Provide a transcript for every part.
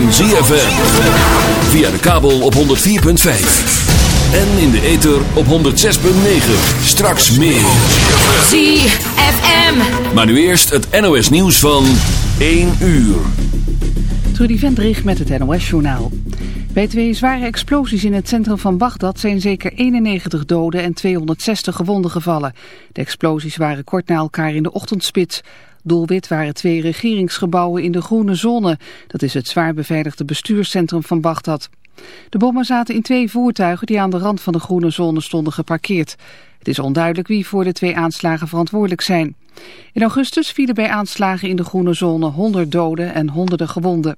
van ZFM. Via de kabel op 104.5. En in de ether op 106.9. Straks meer. ZFM. Maar nu eerst het NOS nieuws van 1 uur. Trudy Vendrich met het NOS journaal. Bij twee zware explosies in het centrum van Bagdad zijn zeker 91 doden en 260 gewonden gevallen. De explosies waren kort na elkaar in de ochtendspits. Doelwit waren twee regeringsgebouwen in de groene zone. Dat is het zwaar beveiligde bestuurscentrum van Bagdad. De bommen zaten in twee voertuigen die aan de rand van de groene zone stonden geparkeerd. Het is onduidelijk wie voor de twee aanslagen verantwoordelijk zijn. In augustus vielen bij aanslagen in de groene zone 100 doden en honderden gewonden.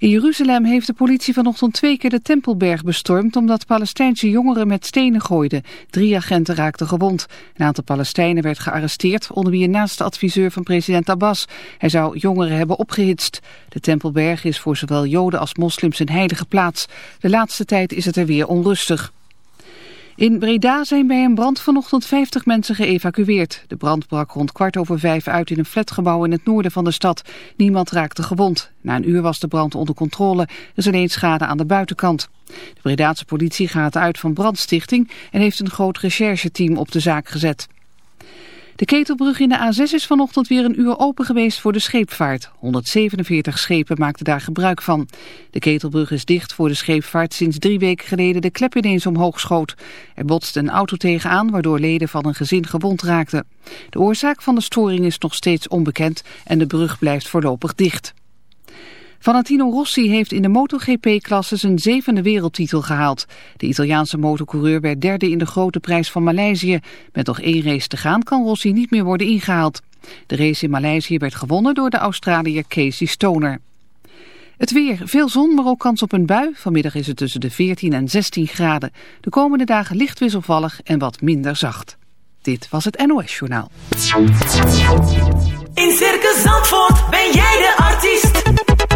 In Jeruzalem heeft de politie vanochtend twee keer de Tempelberg bestormd omdat Palestijnse jongeren met stenen gooiden. Drie agenten raakten gewond. Een aantal Palestijnen werd gearresteerd, onder wie een naaste adviseur van president Abbas. Hij zou jongeren hebben opgehitst. De Tempelberg is voor zowel joden als moslims een heilige plaats. De laatste tijd is het er weer onrustig. In Breda zijn bij een brand vanochtend 50 mensen geëvacueerd. De brand brak rond kwart over vijf uit in een flatgebouw in het noorden van de stad. Niemand raakte gewond. Na een uur was de brand onder controle. Er is alleen schade aan de buitenkant. De Bredaanse politie gaat uit van brandstichting en heeft een groot rechercheteam op de zaak gezet. De ketelbrug in de A6 is vanochtend weer een uur open geweest voor de scheepvaart. 147 schepen maakten daar gebruik van. De ketelbrug is dicht voor de scheepvaart sinds drie weken geleden de klep ineens omhoog schoot. Er botste een auto tegenaan waardoor leden van een gezin gewond raakten. De oorzaak van de storing is nog steeds onbekend en de brug blijft voorlopig dicht. Valentino Rossi heeft in de MotoGP-klasse zijn zevende wereldtitel gehaald. De Italiaanse motocoureur werd derde in de grote prijs van Maleisië. Met nog één race te gaan kan Rossi niet meer worden ingehaald. De race in Maleisië werd gewonnen door de Australiër Casey Stoner. Het weer, veel zon, maar ook kans op een bui. Vanmiddag is het tussen de 14 en 16 graden. De komende dagen licht wisselvallig en wat minder zacht. Dit was het NOS Journaal. In Circus Zandvoort ben jij de artiest.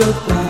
like Chopin.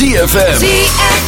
ZFM. ZFM.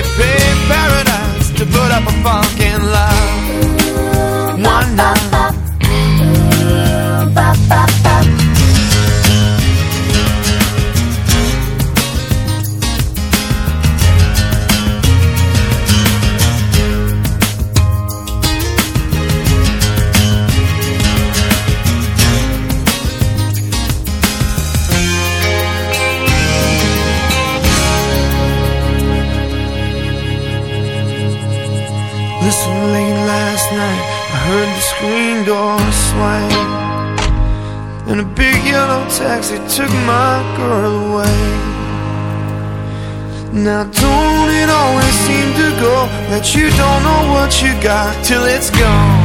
they pay paradise to put up a fucking lie. you got till it's gone.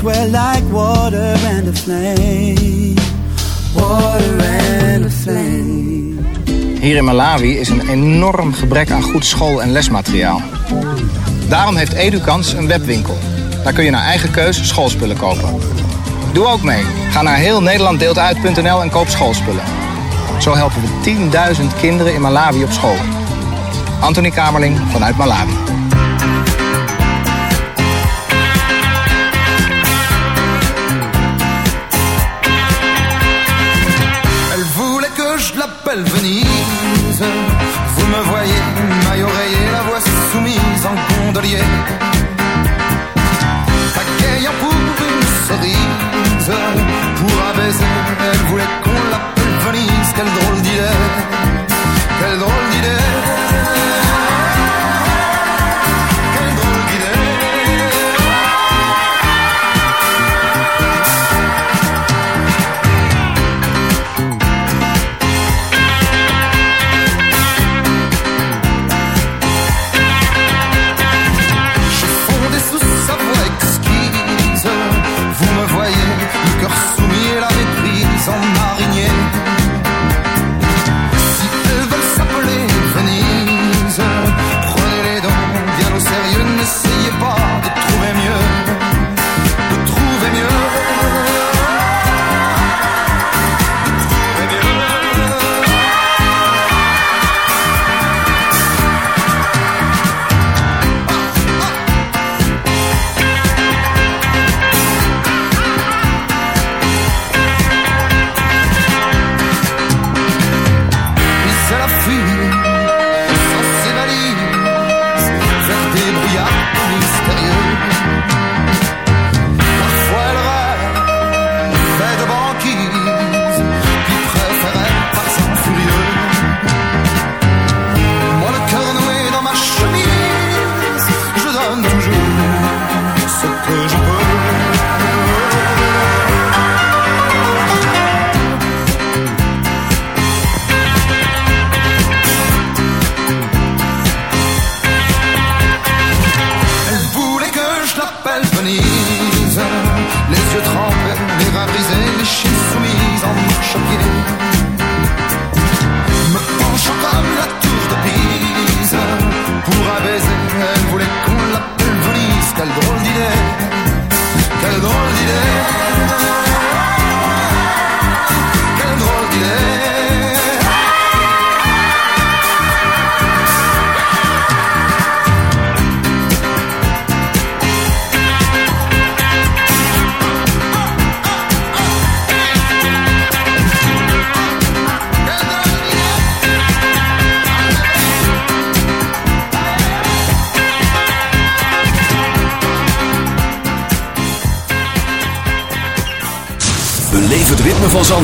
Swell like water and a flame. Water and a flame. Hier in Malawi is een enorm gebrek aan goed school- en lesmateriaal. Daarom heeft Edukans een webwinkel. Daar kun je naar eigen keus schoolspullen kopen. Doe ook mee. Ga naar heel Nederlanddeeltuit.nl en koop schoolspullen. Zo helpen we 10.000 kinderen in Malawi op school. Anthony Kamerling vanuit Malawi. Albany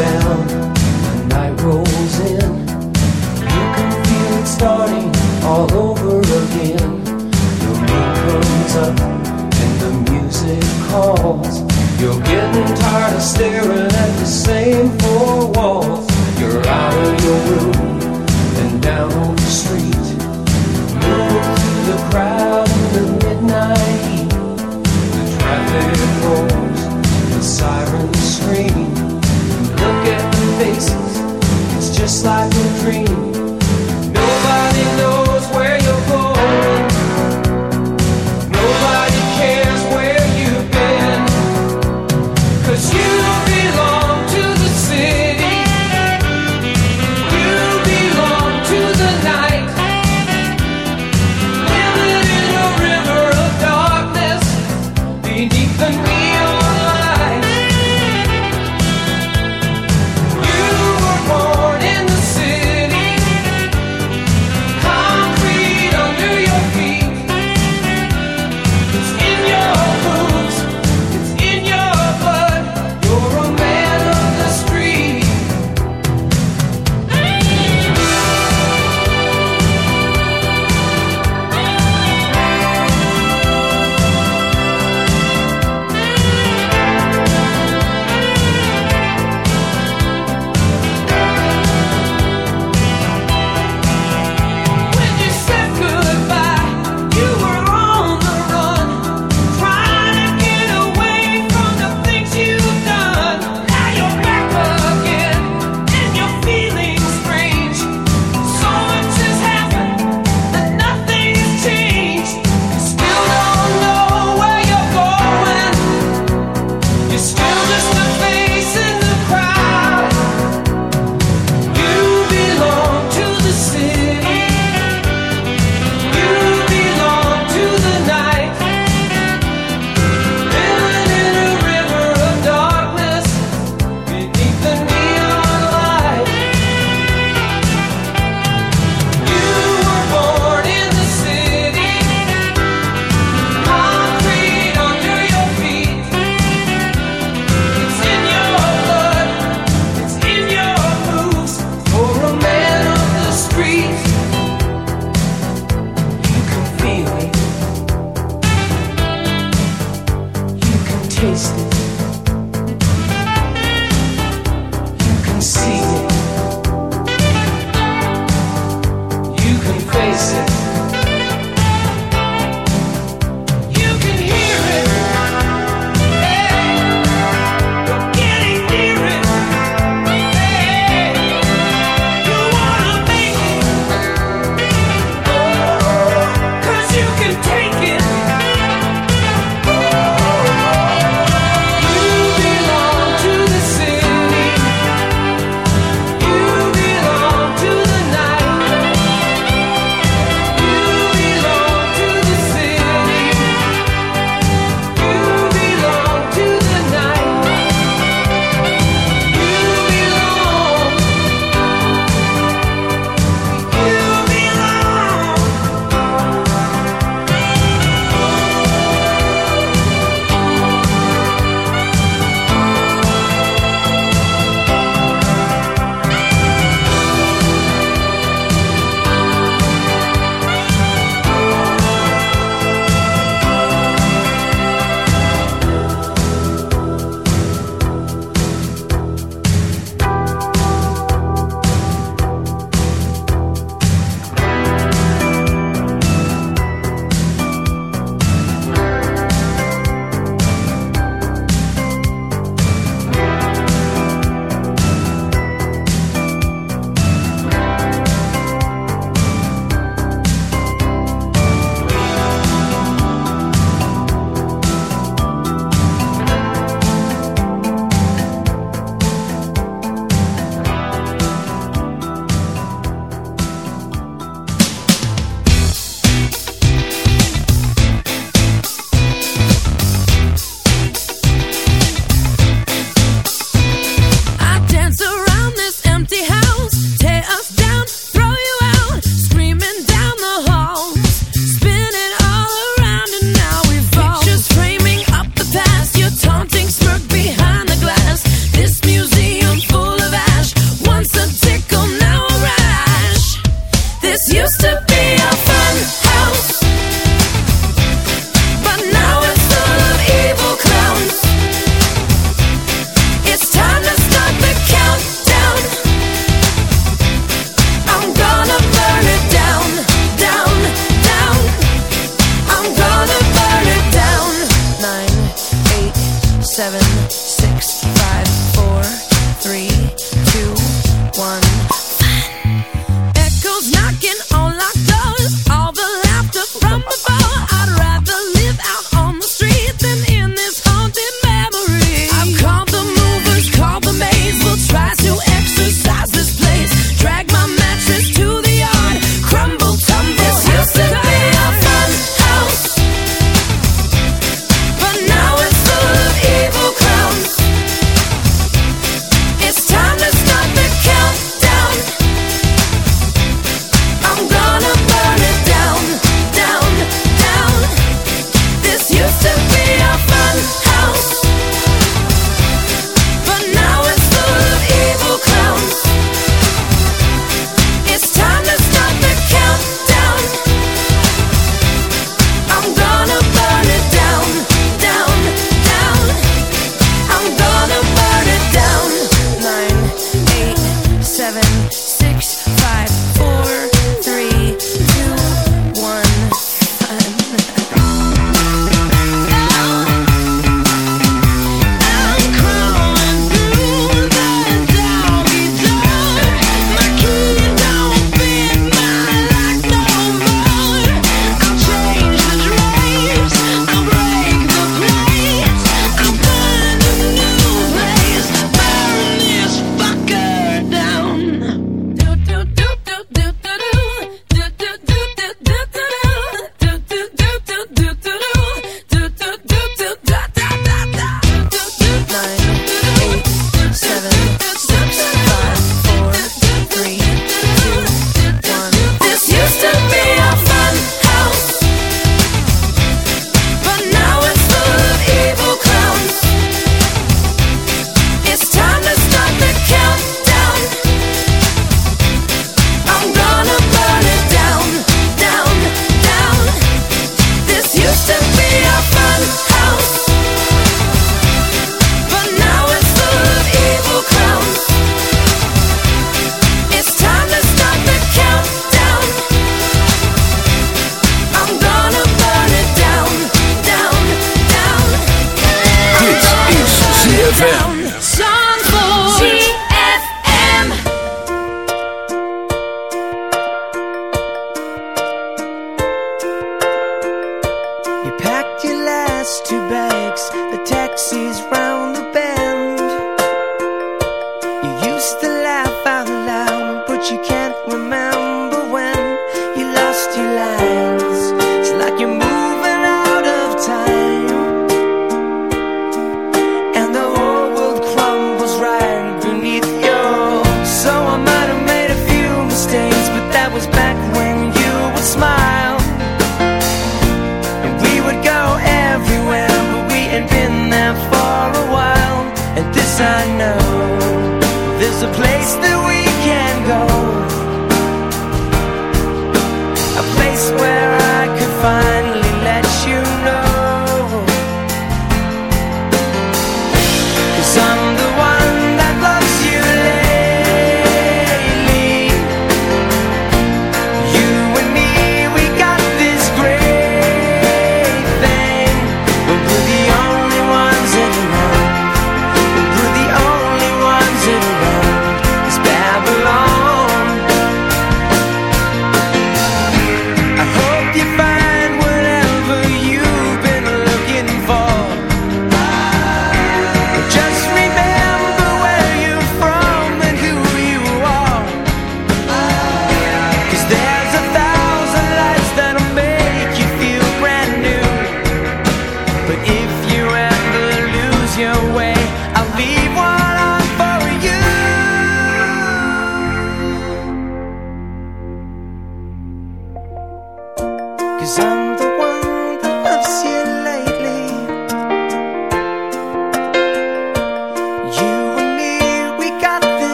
sound